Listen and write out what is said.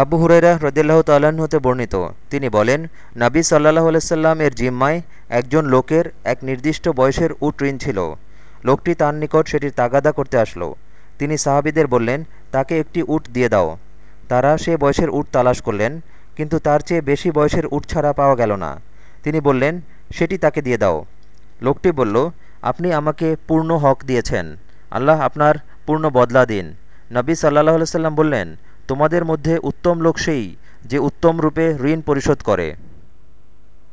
আবু হুরাইরা হ্রদিল্লাহ তাল্লাহ্ন হতে বর্ণিত। তিনি বলেন, নাবী সাল্লাহ আলাইসাল্লাম এর জিম্মায় একজন লোকের এক নির্দিষ্ট বয়সের উট ঋণ ছিল। লোকটি তার নিকট সেটির তাগাদা করতে আসলো। তিনি সাহাবিদের বললেন, তাকে একটি উট দিয়ে দাও। তারা সে বয়সের উট তালাশ করলেন, কিন্তু তার চেয়ে বেশি বয়সের উট ছাড়া পাওয়া গেল না। তিনি বললেন, সেটি তাকে দিয়ে দাও। লোকটি বলল, আপনি আমাকে পূর্ণ হক দিয়েছেন। আল্লাহ আপনার পূর্ণ বদলা দিন। নবী সাল্লাহ সাল্লাম বললেন তোমাদের মধ্যে উত্তম লোক সেই যে উত্তম রূপে ঋণ পরিশোধ করে।